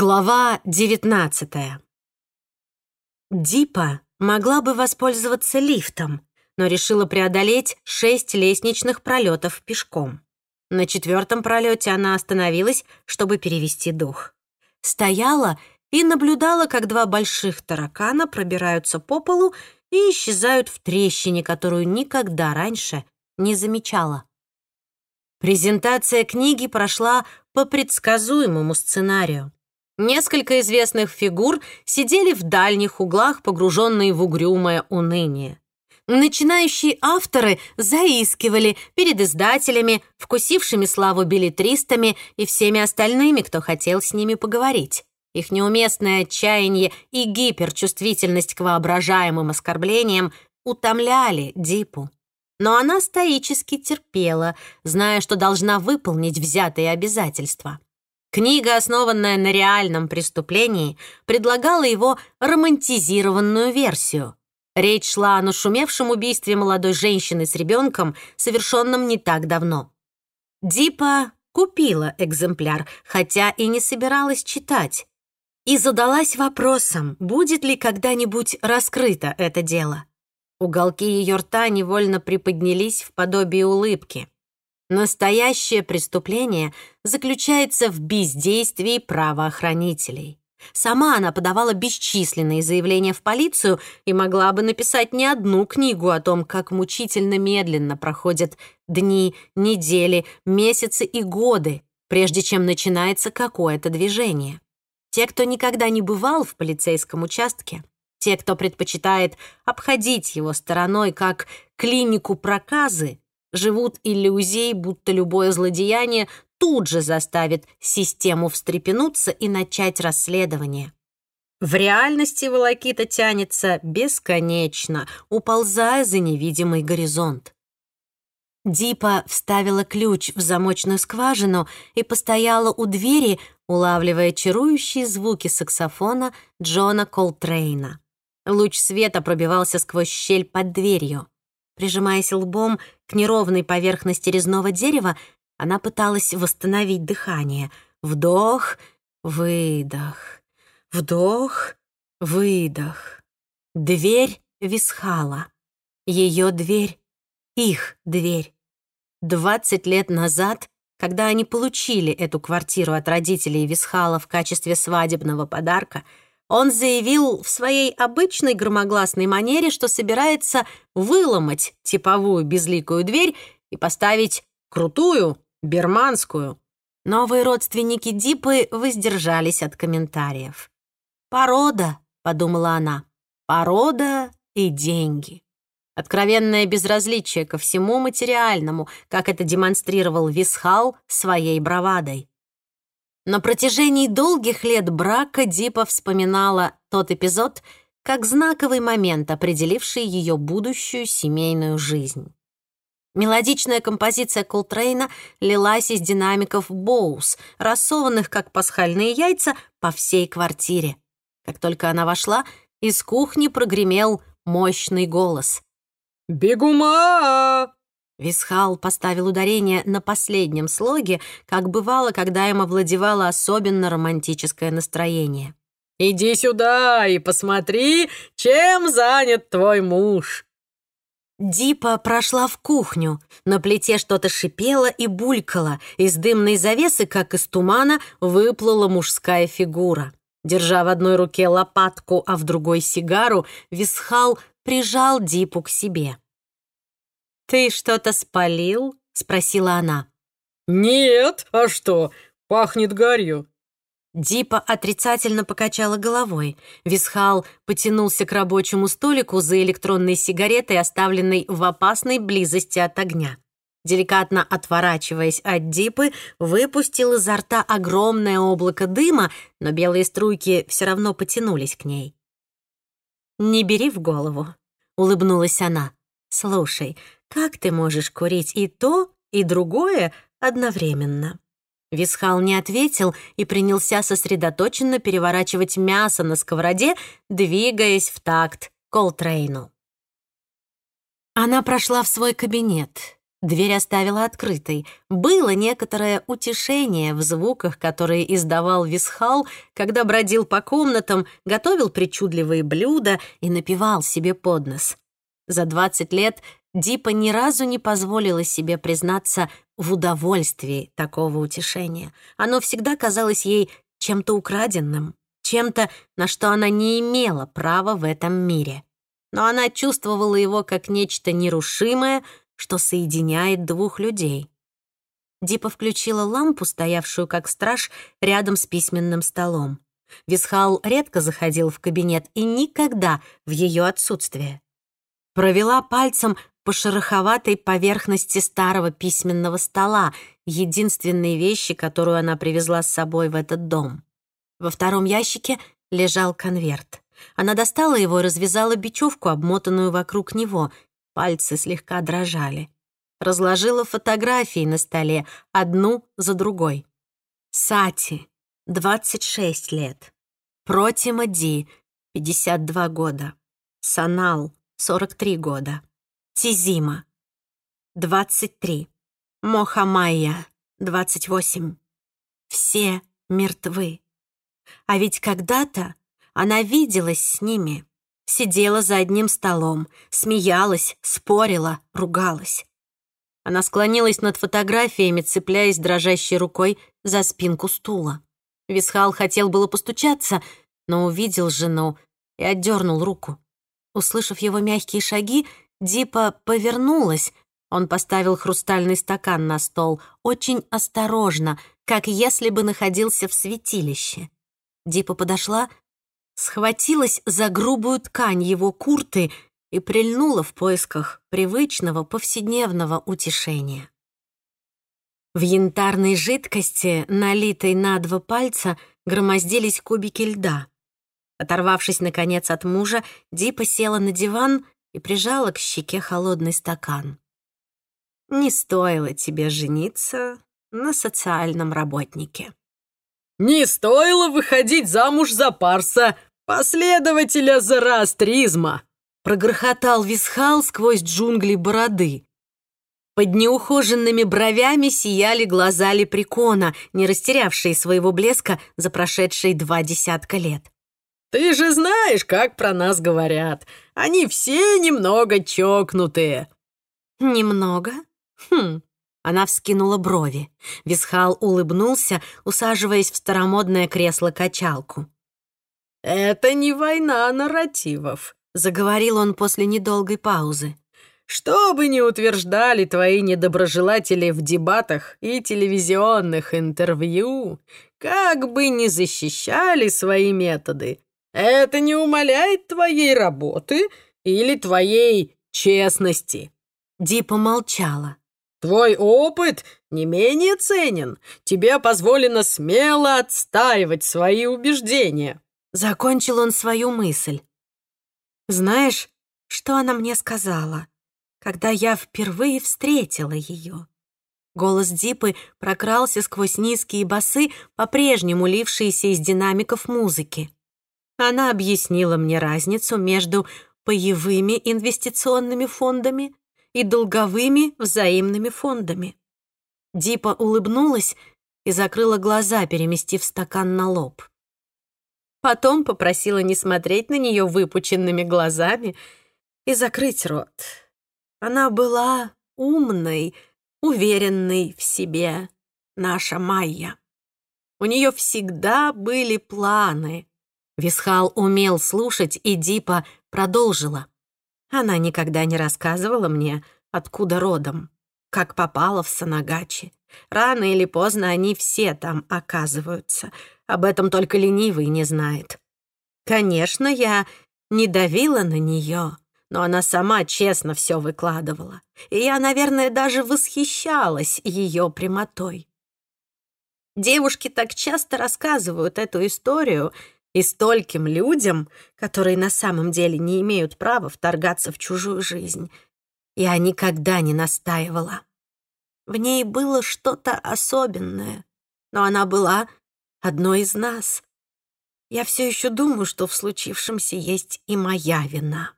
Глава 19 Дипа могла бы воспользоваться лифтом, но решила преодолеть шесть лестничных пролетов пешком. На четвертом пролете она остановилась, чтобы перевести дух. Стояла и наблюдала, как два больших таракана пробираются по полу и исчезают в трещине, которую никогда раньше не замечала. Презентация книги прошла по предсказуемому сценарию. Несколько известных фигур сидели в дальних углах, погруженные в угрюмое уныние. Начинающие авторы заискивали перед издателями, вкусившими славу билетристами и всеми остальными, кто хотел с ними поговорить. Их неуместное отчаяние и гиперчувствительность к воображаемым оскорблениям утомляли Дипу. Но она стоически терпела, зная, что должна выполнить взятые обязательства. Книга, основанная на реальном преступлении, предлагала его романтизированную версию. Речь шла о нашумевшем убийстве молодой женщины с ребенком, совершенном не так давно. Дипа купила экземпляр, хотя и не собиралась читать, и задалась вопросом, будет ли когда-нибудь раскрыто это дело. Уголки ее рта невольно приподнялись в подобие улыбки. Настоящее преступление заключается в бездействии правоохранителей. Сама она подавала бесчисленные заявления в полицию и могла бы написать не одну книгу о том, как мучительно медленно проходят дни, недели, месяцы и годы, прежде чем начинается какое-то движение. Те, кто никогда не бывал в полицейском участке, те, кто предпочитает обходить его стороной как клинику проказы, живут иллюзией, будто любое злодеяние тут же заставит систему встрепенуться и начать расследование. В реальности волокита тянется бесконечно, уползая за невидимый горизонт. Дипа вставила ключ в замочную скважину и постояла у двери, улавливая чарующие звуки саксофона Джона Колтрейна. Луч света пробивался сквозь щель под дверью. Прижимаясь лбом к неровной поверхности резного дерева, она пыталась восстановить дыхание. Вдох, выдох, вдох, выдох. Дверь висхала. Ее дверь, их дверь. Двадцать лет назад, когда они получили эту квартиру от родителей Висхала в качестве свадебного подарка, он заявил в своей обычной громогласной манере, что собирается выломать типовую безликую дверь и поставить крутую, берманскую. Новые родственники Дипы воздержались от комментариев. «Порода», — подумала она, — «порода и деньги». Откровенное безразличие ко всему материальному, как это демонстрировал Висхал своей бравадой. На протяжении долгих лет брака Дипа вспоминала тот эпизод как знаковый момент, определивший ее будущую семейную жизнь. Мелодичная композиция Колтрейна лилась из динамиков Боус, рассованных как пасхальные яйца по всей квартире. Как только она вошла, из кухни прогремел мощный голос. «Бегума!» Висхал поставил ударение на последнем слоге, как бывало, когда им овладевало особенно романтическое настроение. «Иди сюда и посмотри, чем занят твой муж!» Дипа прошла в кухню. На плите что-то шипело и булькало. Из дымной завесы, как из тумана, выплыла мужская фигура. Держа в одной руке лопатку, а в другой сигару, Висхал прижал Дипу к себе. «Ты что-то спалил?» — спросила она. «Нет, а что? Пахнет гарью». Дипа отрицательно покачала головой. Висхал потянулся к рабочему столику за электронной сигаретой, оставленной в опасной близости от огня. Деликатно отворачиваясь от Дипы, выпустил изо рта огромное облако дыма, но белые струйки все равно потянулись к ней. «Не бери в голову», — улыбнулась она. «Слушай, как ты можешь курить и то, и другое одновременно?» Висхал не ответил и принялся сосредоточенно переворачивать мясо на сковороде, двигаясь в такт Колтрейну. Она прошла в свой кабинет. Дверь оставила открытой. Было некоторое утешение в звуках, которые издавал Висхал, когда бродил по комнатам, готовил причудливые блюда и напивал себе под нос. За 20 лет Дипа ни разу не позволила себе признаться в удовольствии такого утешения. Оно всегда казалось ей чем-то украденным, чем-то, на что она не имела права в этом мире. Но она чувствовала его как нечто нерушимое, что соединяет двух людей. Дипа включила лампу, стоявшую как страж, рядом с письменным столом. Висхал редко заходил в кабинет и никогда в ее отсутствие. Провела пальцем по шероховатой поверхности старого письменного стола, единственной вещи, которую она привезла с собой в этот дом. Во втором ящике лежал конверт. Она достала его и развязала бечевку, обмотанную вокруг него, Пальцы слегка дрожали. Разложила фотографии на столе, одну за другой. Сати, 26 лет. Протима Ди, 52 года. Санал, 43 года. Тизима, 23. Мохамайя, 28. Все мертвы. А ведь когда-то она виделась с ними. Сидела за одним столом, смеялась, спорила, ругалась. Она склонилась над фотографиями, цепляясь дрожащей рукой за спинку стула. Висхал хотел было постучаться, но увидел жену и отдернул руку. Услышав его мягкие шаги, Дипа повернулась. Он поставил хрустальный стакан на стол, очень осторожно, как если бы находился в святилище. Дипа подошла, схватилась за грубую ткань его курты и прильнула в поисках привычного повседневного утешения. В янтарной жидкости, налитой на два пальца, громоздились кубики льда. Оторвавшись, наконец, от мужа, Дипа села на диван и прижала к щеке холодный стакан. «Не стоило тебе жениться на социальном работнике». «Не стоило выходить замуж за Парса последователя зороастризма!» Прогрохотал Висхал сквозь джунгли бороды. Под неухоженными бровями сияли глаза лепрекона, не растерявшие своего блеска за прошедшие два десятка лет. «Ты же знаешь, как про нас говорят. Они все немного чокнутые». «Немного? Хм». Она вскинула брови. Висхал улыбнулся, усаживаясь в старомодное кресло-качалку. «Это не война нарративов», — заговорил он после недолгой паузы. «Что бы ни утверждали твои недоброжелатели в дебатах и телевизионных интервью, как бы ни защищали свои методы, это не умаляет твоей работы или твоей честности». Ди помолчала. «Твой опыт не менее ценен. Тебе позволено смело отстаивать свои убеждения. Закончил он свою мысль. Знаешь, что она мне сказала, когда я впервые встретила ее? Голос Дипы прокрался сквозь низкие басы, по-прежнему лившиеся из динамиков музыки. Она объяснила мне разницу между паевыми инвестиционными фондами и долговыми взаимными фондами. Дипа улыбнулась и закрыла глаза, переместив стакан на лоб. Потом попросила не смотреть на нее выпученными глазами и закрыть рот. Она была умной, уверенной в себе, наша Майя. У нее всегда были планы. Висхал умел слушать, и Дипа продолжила. Она никогда не рассказывала мне, откуда родом, как попала в Санагачи. Рано или поздно они все там оказываются — об этом только ленивый не знает. Конечно, я не давила на нее, но она сама честно все выкладывала. И я, наверное, даже восхищалась ее прямотой. Девушки так часто рассказывают эту историю и стольким людям, которые на самом деле не имеют права вторгаться в чужую жизнь. Я никогда не настаивала. В ней было что-то особенное, но она была одной из нас. Я все еще думаю, что в случившемся есть и моя вина.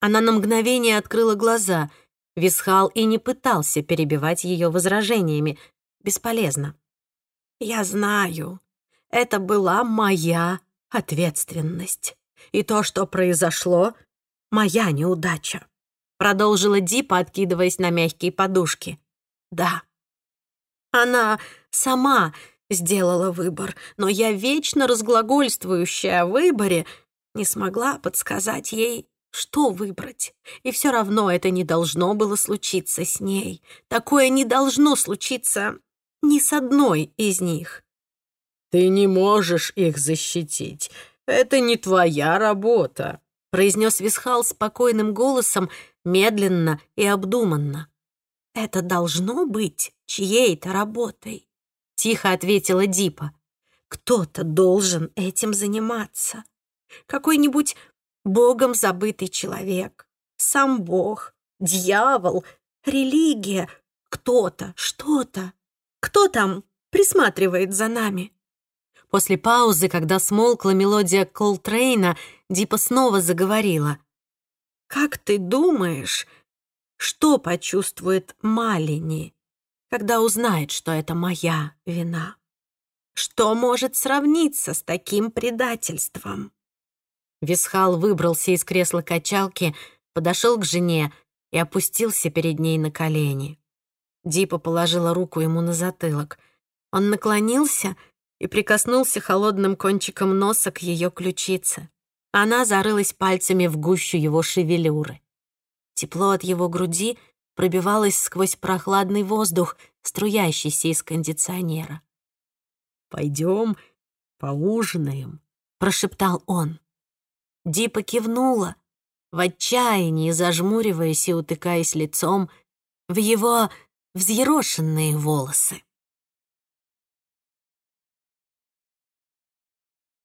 Она на мгновение открыла глаза. Висхал и не пытался перебивать ее возражениями. Бесполезно. «Я знаю, это была моя ответственность. И то, что произошло, моя неудача», — продолжила Дипа, откидываясь на мягкие подушки. «Да, она сама сделала выбор, но я, вечно разглагольствующая о выборе, не смогла подсказать ей, что выбрать. И все равно это не должно было случиться с ней. Такое не должно случиться ни с одной из них. «Ты не можешь их защитить. Это не твоя работа», — произнес Висхал спокойным голосом, медленно и обдуманно. «Это должно быть чьей-то работой», — тихо ответила Дипа. «Кто-то должен этим заниматься. Какой-нибудь богом забытый человек, сам бог, дьявол, религия, кто-то, что-то. Кто там присматривает за нами?» После паузы, когда смолкла мелодия Колтрейна, Дипа снова заговорила. «Как ты думаешь, что почувствует Малини, когда узнает, что это моя вина? Что может сравниться с таким предательством?» Висхал выбрался из кресла качалки, подошел к жене и опустился перед ней на колени. Дипа положила руку ему на затылок. Он наклонился и прикоснулся холодным кончиком носа к ее ключице. Она зарылась пальцами в гущу его шевелюры. Тепло от его груди пробивалось сквозь прохладный воздух, струящийся из кондиционера. «Пойдем поужинаем», — прошептал он. Дипа кивнула, в отчаянии зажмуриваясь и утыкаясь лицом в его взъерошенные волосы.